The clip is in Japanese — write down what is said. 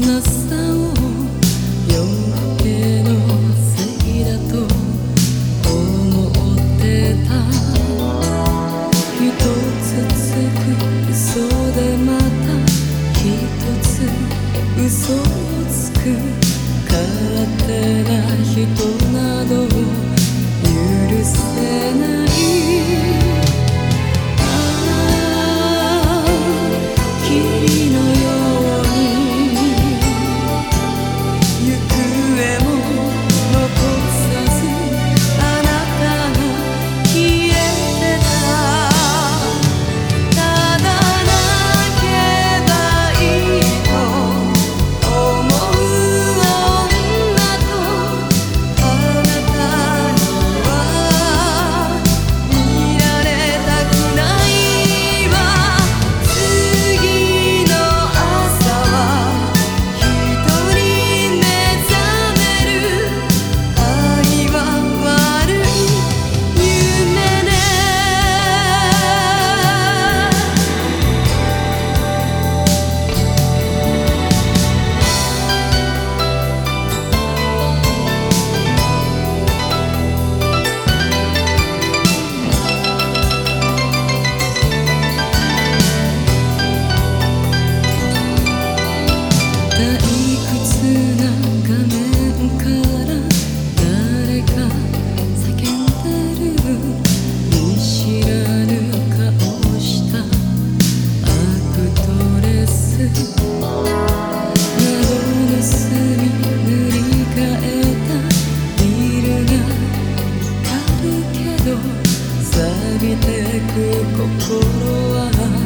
の差をさ錆てく心は